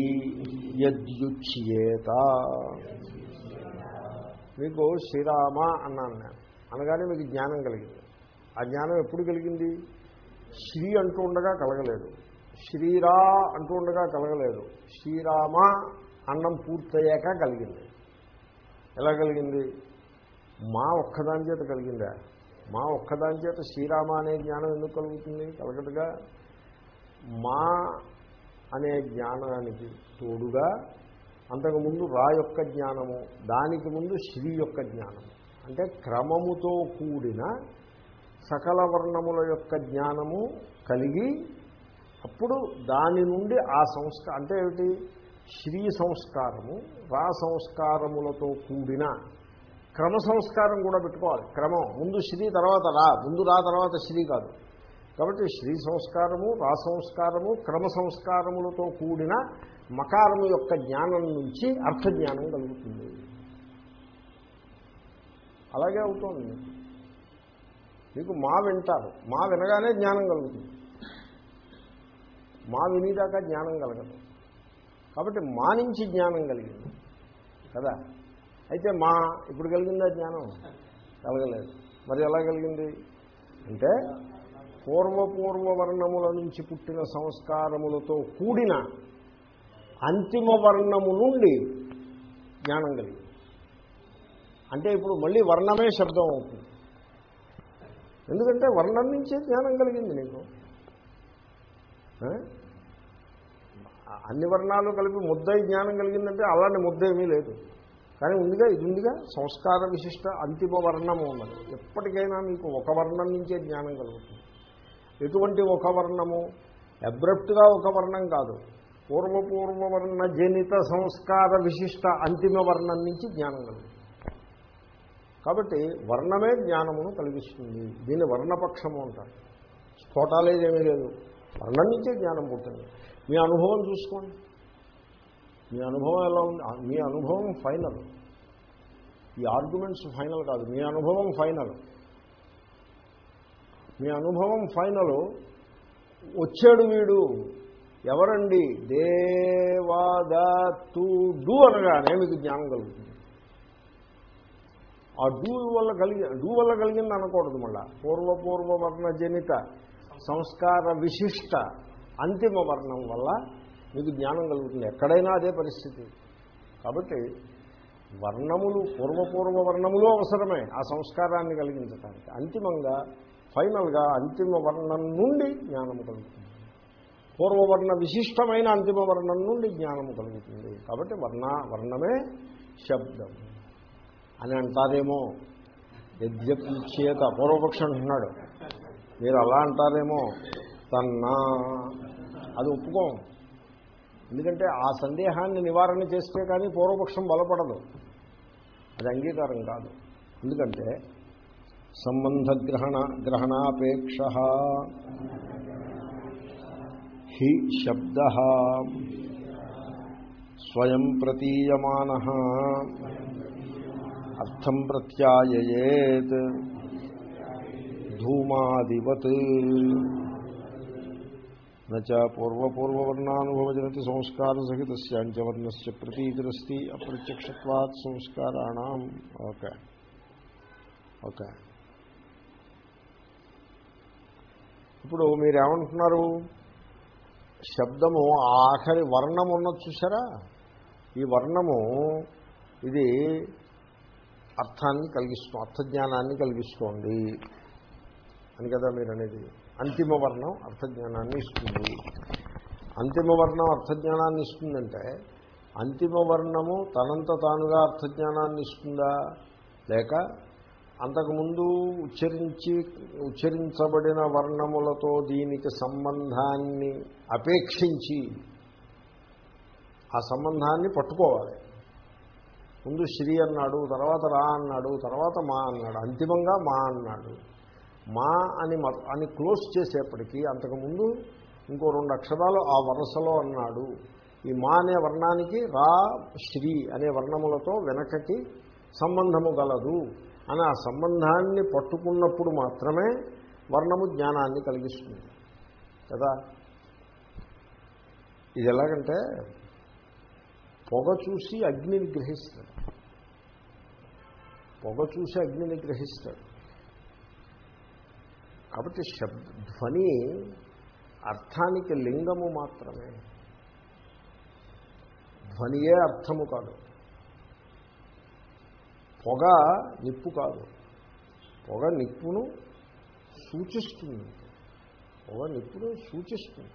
యద్యుచ్యేత. మీకు శ్రీరామ అన్నాను నేను. అనగానే మీకు జ్ఞానం కలిగింది. ఆ జ్ఞానం ఎప్పుడు కలిగింది? శ్రీ అంటూ ఉండగా కలగలేదు. శ్రీరా అంటూ ఉండగా కలగలేదు. శ్రీరామ అన్నం పూర్తయ్యాక కలిగింది. ఎలా కలిగింది? మా ఒక్కదాని చేత కలిగిందా? మా ఒక్కదాని చేత శ్రీరామ అనే జ్ఞానం ఎందుకు కలుగుతుంది? కలగదుగా. మా అనే జ్ఞానానికి తోడుగా అంతకుముందు రా యొక్క జ్ఞానము దానికి ముందు శ్రీ యొక్క జ్ఞానము. అంటే క్రమముతో కూడిన సకల వర్ణముల యొక్క జ్ఞానము కలిగి అప్పుడు దాని నుండి ఆ సంస్కారం అంటే ఏమిటి? శ్రీ సంస్కారము రా సంస్కారములతో కూడిన క్రమ సంస్కారం కూడా పెట్టుకోవాలి. క్రమం. ముందు శ్రీ తర్వాత రా. ముందు రా తర్వాత శ్రీ కాదు. కాబట్టి శ్రీ సంస్కారము రా సంస్కారము క్రమ సంస్కారములతో కూడిన మకారము యొక్క జ్ఞానం నుంచి అర్థజ్ఞానం కలుగుతుంది. అలాగే అవుతుంది. మీకు మా వింటారు. మా వినగానే జ్ఞానం కలుగుతుంది. మా వినిదాకా జ్ఞానం కలగదు. కాబట్టి మా నుంచి జ్ఞానం కలిగింది. కదా? అయితే మా ఇప్పుడు కలిగిందా జ్ఞానం? కలగలేదు. మరి ఎలా కలిగింది? అంటే పూర్వపూర్వ వర్ణముల నుంచి పుట్టిన సంస్కారములతో కూడిన అంతిమ వర్ణము నుండి జ్ఞానం కలిగింది. అంటే ఇప్పుడు మళ్ళీ వర్ణమే శబ్దం అవుతుంది. ఎందుకంటే వర్ణం నుంచే జ్ఞానం కలిగింది నీకు. అన్ని వర్ణాలు కలిపి ముద్దై జ్ఞానం కలిగిందంటే అలాంటి ముద్ద ఏమీ లేదు. కానీ ఉందిగా ఇది ఉందిగా సంస్కార విశిష్ట అంతిమ వర్ణము ఉన్నది. ఎప్పటికైనా మీకు ఒక వర్ణం నుంచే జ్ఞానం కలుగుతుంది. ఎటువంటి ఒక వర్ణము? అబ్రప్ట్గా ఒక వర్ణం కాదు. పూర్వపూర్వ వర్ణ జనిత సంస్కార విశిష్ట అంతిమ వర్ణం నుంచి జ్ఞానం కలుగుతుంది. కాబట్టి వర్ణమే జ్ఞానమును కలిగిస్తుంది. దీన్ని వర్ణపక్షము అంటారు. స్ఫోటాలేదేమీ లేదు. వర్ణం నుంచే జ్ఞానం పుట్టింది మీ అనుభవం చూసుకోండి. మీ అనుభవం ఎలా ఉంది? మీ అనుభవం ఫైనల్. ఈ ఆర్గ్యుమెంట్స్ ఫైనల్ కాదు. మీ అనుభవం ఫైనల్. మీ అనుభవం ఫైనల్. వచ్చాడు వీడు. ఎవరండి? దేవాదతుడు అనగానే మీకు జ్ఞానం కలుగుతుంది. ఆ డూ వల్ల కలిగి డూ వల్ల కలిగింది అనకూడదు మళ్ళా. పూర్వపూర్వ వర్ణ జనిత సంస్కార విశిష్ట అంతిమ వర్ణం వల్ల మీకు జ్ఞానం కలుగుతుంది. ఎక్కడైనా అదే పరిస్థితి. కాబట్టి వర్ణములు పూర్వపూర్వ వర్ణములు అవసరమే ఆ సంస్కారాన్ని కలిగించడానికి అంతిమంగా ఫైనల్గా అంతిమ వర్ణం నుండి జ్ఞానము కలుగుతుంది. పూర్వవర్ణ విశిష్టమైన అంతిమ వర్ణం నుండి జ్ఞానము కలుగుతుంది. కాబట్టి వర్ణ వర్ణమే శబ్దం అని అంటారేమో. యద్యప్చేత పూర్వపక్షం అంటున్నాడు. మీరు అలా అంటారేమో. తన్నా. అది ఒప్పుకోం. ఎందుకంటే ఆ సందేహాన్ని నివారణ చేస్తే కానీ పూర్వపక్షం బలపడదు. అది అంగీకారం కాదు. ఎందుకంటే సంబంధ గ్రహణ గ్రహణాపేక్ష. హి శబ్ద. స్వయం ప్రతీయమాన. అర్థం ప్రత్యాయేత్ ధూమాదివత్. నచ పూర్వపూర్వవర్ణానుభవజనతి సంస్కార సహితస్యాంచవర్ణస్ ప్రతీతిరస్తి అప్రత్యక్షత్వాత్ సంస్కారాణం. ఓకే. ఓకే. ఇప్పుడు మీరేమంటున్నారు? శబ్దము ఆఖరి వర్ణం ఉన్నది చూసారా ఈ వర్ణము ఇది అర్థాన్ని కలిగిస్తూ అర్థజ్ఞానాన్ని కలిగిస్తోంది అని కదా మీరు అనేది అంతిమ వర్ణం అర్థజ్ఞానాన్ని ఇస్తుంది. అంతిమ వర్ణం అర్థజ్ఞానాన్ని ఇస్తుందంటే అంతిమ వర్ణము తనంత తానుగా అర్థజ్ఞానాన్ని ఇస్తుందా? లేక అంతకుముందు ఉచ్చరించి ఉచ్చరించబడిన వర్ణములతో దీనికి సంబంధాన్ని అపేక్షించి ఆ సంబంధాన్ని పట్టుకోవాలి. ముందు శ్రీ అన్నాడు తర్వాత రా అన్నాడు తర్వాత మా అన్నాడు అంతిమంగా మా అన్నాడు. మా అని మ- అని క్లోజ్ చేసేప్పటికీ అంతకుముందు ఇంకో రెండు అక్షరాలు ఆ వరసలో అన్నాడు. ఈ మా అనే వర్ణానికి రా శ్రీ అనే వర్ణములతో వెనకకి సంబంధము గలదు. అని ఆ సంబంధాన్ని పట్టుకున్నప్పుడు మాత్రమే వర్ణము జ్ఞానాన్ని కలిగిస్తుంది. కదా? ఇది ఎలాగంటే పొగ చూసి అగ్నిని గ్రహిస్తాడు. పొగ చూసి అగ్నిని గ్రహిస్తాడు. కాబట్టి శబ్ద ధ్వని అర్థానికి లింగము మాత్రమే. ధ్వనియే అర్థము కాదు. పొగ నిప్పు కాదు. పొగ నిప్పును సూచిస్తుంది. పొగ నిప్పును సూచిస్తుంది.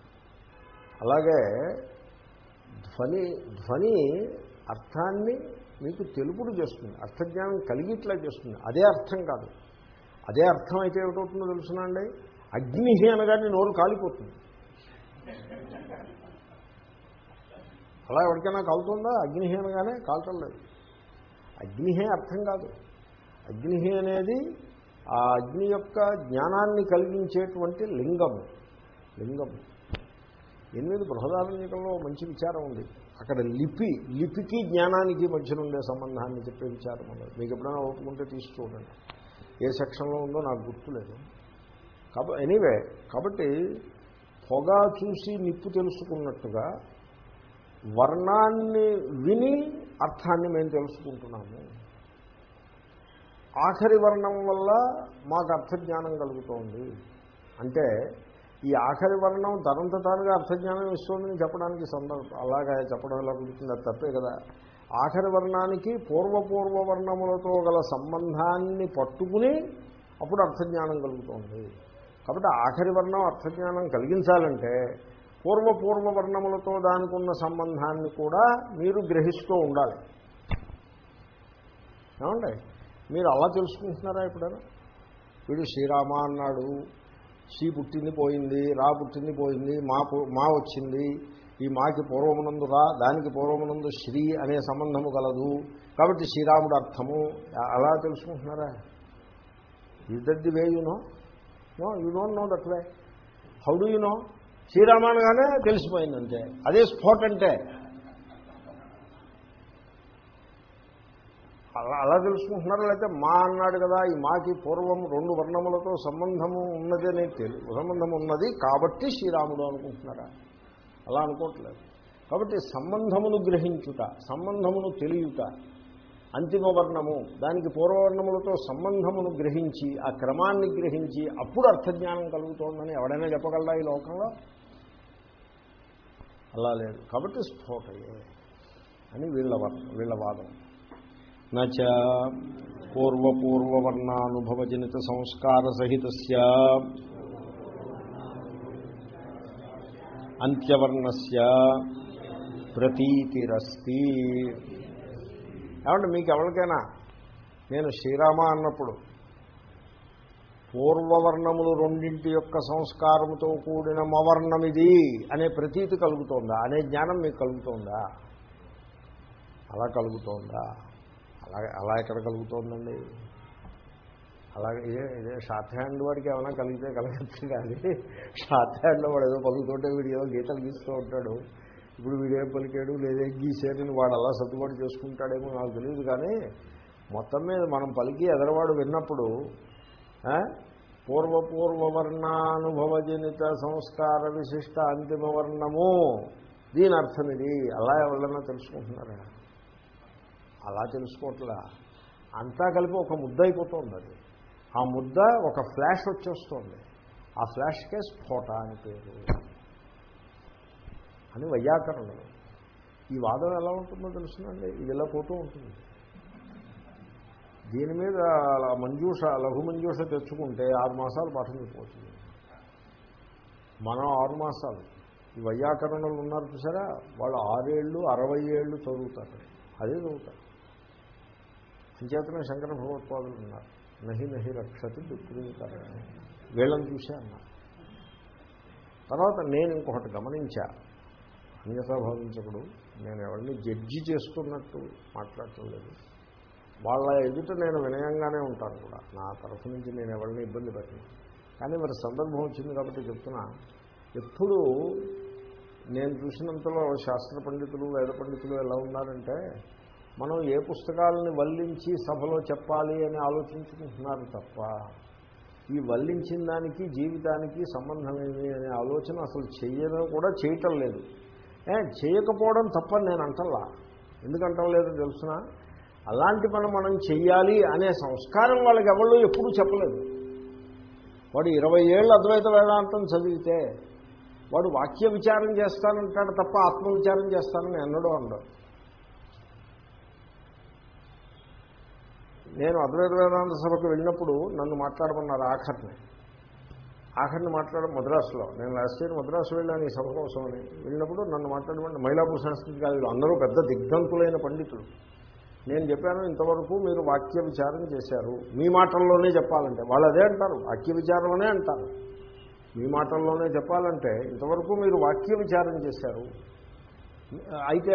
అలాగే ధ్వని ధ్వని అర్థాన్ని మీకు తెలుపుడు చేస్తుంది. అర్థజ్ఞానం కలిగిట్లా చేస్తుంది. అదే అర్థం కాదు. అదే అర్థం అయితే ఏమిటవుతుందో తెలుసునండి అగ్ని అనగానే నోరు కాలిపోతుంది. అలా ఎవరికైనా కాలుతుందా? అగ్ని అనగానే కాలటం లేదు. అగ్నిహే అర్థం కాదు. అగ్ని అనేది ఆ అగ్ని యొక్క జ్ఞానాన్ని కలిగించేటువంటి లింగము లింగము ఎనిమిది బృహదారణ్యకంలో మంచి విచారం ఉంది. అక్కడ లిపి లిపికి జ్ఞానానికి మధ్యన ఉండే సంబంధాన్ని చెప్పే విచారం ఉన్నది మీకు ఎప్పుడైనా ఒప్పుకుంటే తీసి చూడండి. ఏ సెక్షన్లో ఉందో నాకు గుర్తులేదు. కాబ ఎనీవే కాబట్టి పొగ చూసి నిప్పు తెలుసుకున్నట్టుగా వర్ణాన్ని విని అర్థాన్ని మేము తెలుసుకుంటున్నాము. ఆఖరి వర్ణం వల్ల మాకు అర్థజ్ఞానం కలుగుతోంది. అంటే ఈ ఆఖరి వర్ణం తనంత తానుగా అర్థజ్ఞానం ఇస్తుందని చెప్పడానికి సందర్భం అలాగా చెప్పడం ఎలా కుదురుతుంది? అది తప్పే కదా. ఆఖరి వర్ణానికి పూర్వపూర్వ వర్ణములతో గల సంబంధాన్ని పట్టుకుని అప్పుడు అర్థజ్ఞానం కలుగుతుంది. కాబట్టి ఆఖరి వర్ణం అర్థజ్ఞానం కలిగించాలంటే పూర్వపూర్వ వర్ణములతో దానికి ఉన్న సంబంధాన్ని కూడా మీరు గ్రహిస్తూ ఉండాలి. ఏమండి? మీరు అలా తెలుసుకుంటున్నారా ఎప్పుడైనా? వీడు శ్రీరామ అన్నాడు శ్రీ పుట్టింది పోయింది రా పుట్టింది పోయింది మా మా వచ్చింది ఈ మాకి పూర్వమునందు రా దానికి పూర్వమునందు శ్రీ అనే సంబంధము కలదు. కాబట్టి శ్రీరాముడు అర్థము. అలా తెలుసుకుంటున్నారా? Is that the way you know no you don't know that way how do you know Srirama తెలిసిపోయింది అంతే అదే స్ఫోట్ అంటే అలా అలా తెలుసుకుంటున్నారు? లేకపోతే మా అన్నాడు కదా ఈ మాకి పూర్వం రెండు వర్ణములతో సంబంధము ఉన్నదని తెలు సంబంధం ఉన్నది కాబట్టి శ్రీరాముడు అనుకుంటున్నారా? అలా అనుకోవట్లేదు. కాబట్టి సంబంధమును గ్రహించుట సంబంధమును తెలియుట అంతిమ వర్ణము. దానికి పూర్వవర్ణములతో సంబంధమును గ్రహించి ఆ క్రమాన్ని గ్రహించి అప్పుడు అర్థజ్ఞానం కలుగుతోందని ఎవడైనా చెప్పగలరా ఈ లోకంలో? అలా లేదు. కాబట్టి స్ఫోటయే అని వీళ్ళ వర్ణం వీళ్ళ వాదం. నచ పూర్వపూర్వవర్ణానుభవజనిత సంస్కార సహిత అంత్యవర్ణస్య ప్రతీతిరస్తి. ఏమంటే మీకు ఎవరికైనా నేను శ్రీరామ అన్నప్పుడు పూర్వవర్ణములు రెండింటి యొక్క సంస్కారముతో కూడిన మవర్ణమిది అనే ప్రతీతి కలుగుతోందా? అనే జ్ఞానం మీకు కలుగుతోందా? అలా కలుగుతోందా? అలా అలా ఎక్కడ కలుగుతోందండి? అలాగే ఇదే ఇదే షార్ట్ హ్యాండ్ వాడికి ఏమైనా కలిగితే కలగచ్చు కానీ షార్ట్ హ్యాండ్లో వాడు ఏదో పలుకుతుంటే వీడు ఏదో గీతలు గీస్తూ ఉంటాడు. ఇప్పుడు వీడేం పలికాడు లేదా గీసాడని వాడు అలా సర్దుబాటు చేసుకుంటాడేమో నాకు తెలియదు కానీ మొత్తం మీద మనం పలికి ఎదరవాడు విన్నప్పుడు పూర్వపూర్వవర్ణానుభవజనిత సంస్కార విశిష్ట అంతిమ వర్ణము దీని అర్థం ఇది. అలా ఎవరైనా తెలుసుకుంటున్నారా? అలా తెలుసుకోవట్లా. అంతా కలిపి ఒక ముద్ద అయిపోతుంది అది. ఆ ముద్ద ఒక ఫ్లాష్ వచ్చేస్తుంది. ఆ ఫ్లాష్కే స్ఫోట అని పేరు. అని వైయాకరణలు. ఈ వాదన ఎలా ఉంటుందో తెలుసునండి? ఇది ఇలా పోతూ ఉంటుంది? దీని మీద అలా మంజూష లఘు మంజూష తెచ్చుకుంటే ఆరు మాసాలు పాఠం చెప్పవచ్చు మనం ఆరు మాసాలు. ఈ వైయాకరణలు ఉన్నారు చూసారా? వాళ్ళు ఆరేళ్ళు అరవై ఏళ్ళు చదువుతారు. అదే చదువుతారు. అంచేతనే శంకర భగవత్పాదులు ఉన్నారు. నహి నహి రక్షతి దుఃఖీకరణ వీళ్ళని చూసే అన్నారు తర్వాత నేను ఇంకొకటి గమనించా. అన్యథా భావించకుడు నేను ఎవరిని జడ్జి చేస్తున్నట్టు మాట్లాడటం లేదు. వాళ్ళ ఎదుట నేను వినయంగానే ఉంటాను కూడా. నా తరఫు నుంచి నేను ఎవరిని ఇబ్బంది పెట్టను. కానీ మరి సందర్భం వచ్చింది కాబట్టి చెప్తున్నా. ఎప్పుడు నేను చూసినంతలో శాస్త్ర పండితులు వేద పండితులు ఎలా ఉన్నారంటే మనం ఏ పుస్తకాలని వల్లించి సభలో చెప్పాలి అని ఆలోచించుకుంటున్నారు తప్ప ఈ వల్లించిన దానికి జీవితానికి సంబంధం ఏమి అనే ఆలోచన అసలు చేయడం కూడా చేయటం లేదు. ఏ చేయకపోవడం తప్పని నేను అంటల్లా. ఎందుకంటాం లేదో తెలుసిన? అలాంటి పని మనం చెయ్యాలి అనే సంస్కారం వాళ్ళకి ఎవరు ఎప్పుడూ చెప్పలేదు. వాడు ఇరవై ఏళ్ళు అద్వైత వేదాంతం చదివితే వాడు వాక్య విచారం చేస్తానంటాడు తప్ప ఆత్మవిచారం చేస్తానని ఎన్నడూ ఉండడు నేను అద్వైత వేదాంత సభకు వెళ్ళినప్పుడు నన్ను మాట్లాడమన్నారు ఆఖరిని. ఆఖరిని మాట్లాడడం మద్రాసులో. నేను లాస్ట్ ఇయర్ మద్రాసు వెళ్ళాను ఈ సభ కోసం అని. వెళ్ళినప్పుడు నన్ను మాట్లాడమంటే మైలాపూర్ సంస్కృతి కాదు అందరూ పెద్ద దిగ్ధంతులైన పండితులు. నేను చెప్పాను ఇంతవరకు మీరు వాక్య విచారం చేశారు. మీ మాటల్లోనే చెప్పాలంటే వాళ్ళు అదే అంటారు. వాక్య విచారమనే అంటారు. మీ మాటల్లోనే చెప్పాలంటే ఇంతవరకు మీరు వాక్య విచారం చేశారు. అయితే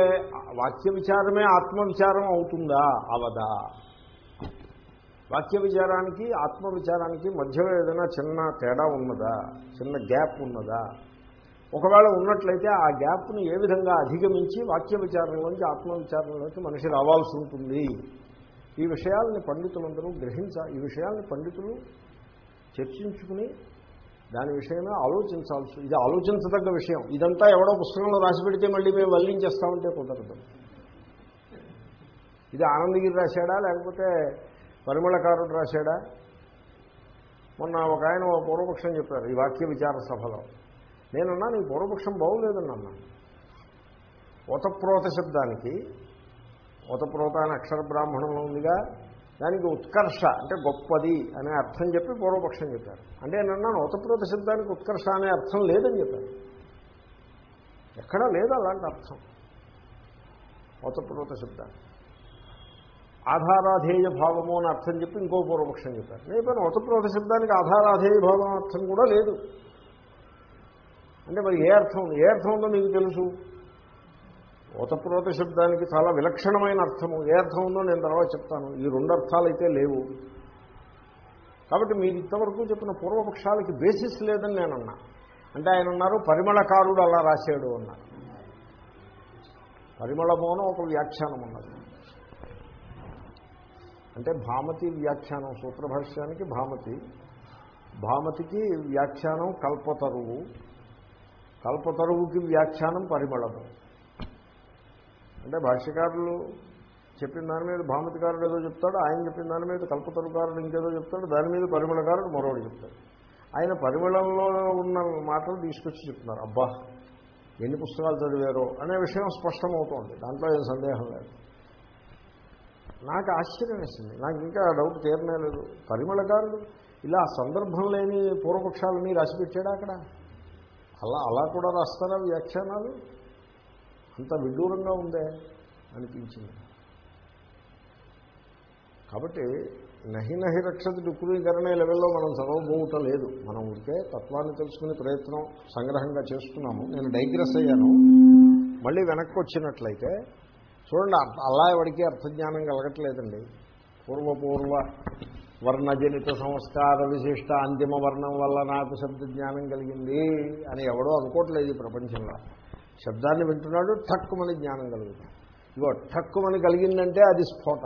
వాక్య విచారమే ఆత్మ విచారం అవుతుందా? అవదా? వాక్య విచారానికి ఆత్మ విచారానికి మధ్యలో ఏదైనా చిన్న తేడా ఉన్నదా? చిన్న గ్యాప్ ఉన్నదా? ఒకవేళ ఉన్నట్లయితే ఆ గ్యాప్ను ఏ విధంగా అధిగమించి వాక్య విచారంలోంచి ఆత్మవిచారంలోకి మనిషి రావాల్సి ఉంటుంది? ఈ విషయాలని పండితులందరూ గ్రహించ ఈ విషయాల్ని పండితులు చర్చించుకుని దాని విషయమే ఆలోచించాల్సి ఇది ఆలోచించదగ్గ విషయం. ఇదంతా ఎవడో పుస్తకంలో రాసి పెడితే మళ్ళీ మేము వల్లించేస్తామంటే కుదరదు. ఇది ఆనందగిరి రాశాడా? లేకపోతే పరిమళకారుడు రాశాడా? మొన్న ఒక ఆయన ఒక పూర్వపక్షం చెప్పారు ఈ వాక్య విచార సభలో. నేనన్నా నీ పూర్వపక్షం బాగులేదన్నా అన్నాను ఓతప్రోత శబ్దానికి ఓతప్రోత అని అక్షర బ్రాహ్మణంలో ఉందిగా దానికి ఉత్కర్ష అంటే గొప్పది అనే అర్థం చెప్పి పూర్వపక్షం చెప్పారు. అంటే నన్నాను ఓతప్రోత శబ్దానికి ఉత్కర్ష అనే అర్థం లేదని చెప్పారు. ఎక్కడా లేదు అలాంటి అర్థం? ఓతప్రోత శబ్దానికి. ఆధారాధేయ భావము అని అర్థం చెప్పి ఇంకో పూర్వపక్షం చెప్పారు. నేను చెప్పాను ఓతప్రోత శబ్దానికి ఆధారాధేయ భావం అర్థం కూడా లేదు. అంటే మరి ఏ అర్థం ఏ అర్థం ఉందో మీకు తెలుసు? ఓతప్రోత శబ్దానికి చాలా విలక్షణమైన అర్థము. ఏ అర్థం ఉందో నేను తర్వాత చెప్తాను. ఈ రెండు అర్థాలు అయితే లేవు. కాబట్టి మీరు ఇంతవరకు చెప్పిన పూర్వపక్షాలకి బేసిస్ లేదని నేను అన్నా. అంటే ఆయన ఉన్నారు పరిమళకారుడు అలా రాశాడు అన్నారు. పరిమళమోన ఒక వ్యాఖ్యానం ఉన్నది. అంటే భామతి వ్యాఖ్యానం సూత్రభాష్యానికి భామతి. భామతికి వ్యాఖ్యానం కల్పతరువు. కల్పతరువుకి వ్యాఖ్యానం పరిమళము. అంటే భాష్యకారులు చెప్పిన దాని మీద భామతికారుడు ఏదో చెప్తాడు ఆయన చెప్పిన దాని మీద కల్పతరుకారుడు ఇంకేదో చెప్తాడు దాని మీద పరిమళకారుడు మరొకటి చెప్తాడు. ఆయన పరిమళంలో ఉన్న మాటలు తీసుకొచ్చి చెప్తున్నారు. అబ్బా ఎన్ని పుస్తకాలు చదివారో అనే విషయం స్పష్టమవుతోంది. దాంట్లో ఏం సందేహం లేదు. నాకు ఆశ్చర్యం వేసింది. నాకు ఇంకా డౌట్ తీరనే లేదు. పరిమళకారుడు ఇలా సందర్భం లేని పూర్వపక్షాలని రాసిపెట్టాడు అక్కడ? అలా అలా కూడా రాస్తారా వ్యాఖ్యానాలు? అంత విడ్డూరంగా ఉందే అనిపించింది. కాబట్టి నహి నహి రక్షతి డుక్కురీకరణ లెవెల్లో మనం చదవబోవటం లేదు. మనం ఉంటే తత్వాన్ని తెలుసుకునే ప్రయత్నం సంగ్రహంగా చేస్తున్నాము. నేను డైగ్రెస్ అయ్యాను. మళ్ళీ వెనక్కి వచ్చినట్లయితే చూడండి అలా ఎవరికి అర్థజ్ఞానం కలగట్లేదండి. పూర్వపూర్వ వర్ణజనిత సంస్కార విశిష్ట అంతిమ వర్ణం వల్ల నాకు శబ్దజ్ఞానం కలిగింది అని ఎవడో అనుకోవట్లేదు ఈ ప్రపంచంలో. శబ్దాన్ని వింటున్నాడు ఠక్కుమని జ్ఞానం కలుగుతుంది. ఇగో ఠక్కుమని కలిగిందంటే అది స్ఫోట.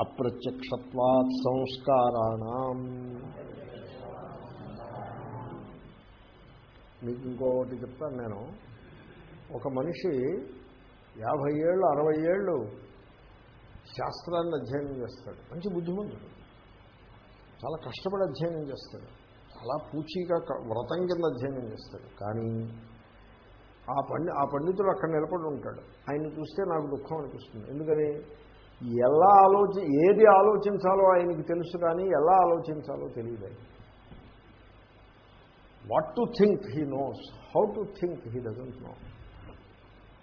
అప్రత్యక్షత్వాత్ సంస్కారాణం. మీకు ఇంకొకటి చెప్తాను నేను. ఒక మనిషి యాభై ఏళ్ళు అరవై ఏళ్ళు శాస్త్రాన్ని అధ్యయనం చేస్తాడు. మంచి బుద్ధిమంతుడు. చాలా కష్టపడి అధ్యయనం చేస్తాడు. చాలా పూచీగా వ్రతం కింద అధ్యయనం చేస్తాడు. కానీ ఆ పండి ఆ పండితుడు అక్కడ నిలబడి ఉంటాడు. ఆయన్ని చూస్తే నాకు దుఃఖం అనిపిస్తుంది. ఎందుకని? ఎలా ఆలోచి ఏది ఆలోచించాలో ఆయనకి తెలుసు కానీ ఎలా ఆలోచించాలో తెలియదు ఆయన what to think he knows how to think he doesn't know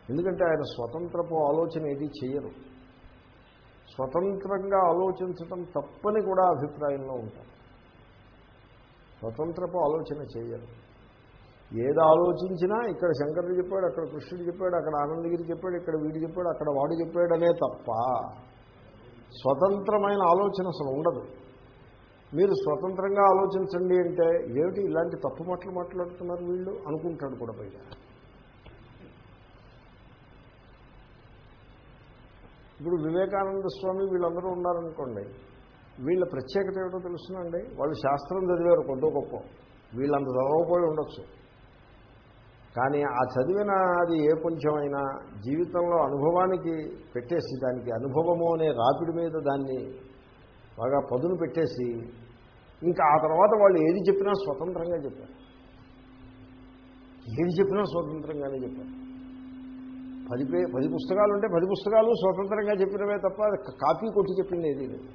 ఎందుకంటే ఆయన స్వతంత్రపు ఆలోచన ఏది చేయరు. స్వతంత్రంగా ఆలోచించటం తప్పని కూడా అభిప్రాయంలో ఉంటారు. స్వతంత్రపు ఆలోచన చేయరు. ఏది ఆలోచించినా ఇక్కడ శంకరుడు చెప్పాడు అక్కడ కృష్ణుడు చెప్పాడు అక్కడ ఆనందగిరి చెప్పాడు ఇక్కడ వీడు చెప్పాడు అక్కడ వాడు చెప్పాడనే తప్ప స్వతంత్రమైన ఆలోచన అసలు ఉండదు. మీరు స్వతంత్రంగా ఆలోచించండి అంటే ఏమిటి ఇలాంటి తప్పు మాటలు మాట్లాడుతున్నారు వీళ్ళు? అనుకుంటాడు కూడా పైగా. ఇప్పుడు వివేకానంద స్వామి వీళ్ళందరూ ఉన్నారనుకోండి వీళ్ళ ప్రత్యేకత ఏమిటో తెలుసునండి? వాళ్ళు శాస్త్రం చదివారు కొంత గొప్ప. వీళ్ళంత చదవకపోయి ఉండొచ్చు. కానీ ఆ చదివిన అది ఏ కొంచెమైనా జీవితంలో అనుభవానికి పెట్టేసి దానికి అనుభవము అనే రాపిడి మీద దాన్ని బాగా పదును పెట్టేసి ఇంకా ఆ తర్వాత వాళ్ళు ఏది చెప్పినా స్వతంత్రంగా చెప్పారు. ఏది చెప్పినా స్వతంత్రంగానే చెప్పారు. పది పే పది పుస్తకాలు ఉంటే పది పుస్తకాలు స్వతంత్రంగా చెప్పినవే తప్ప కాపీ కొట్టి చెప్పింది ఏది లేదు.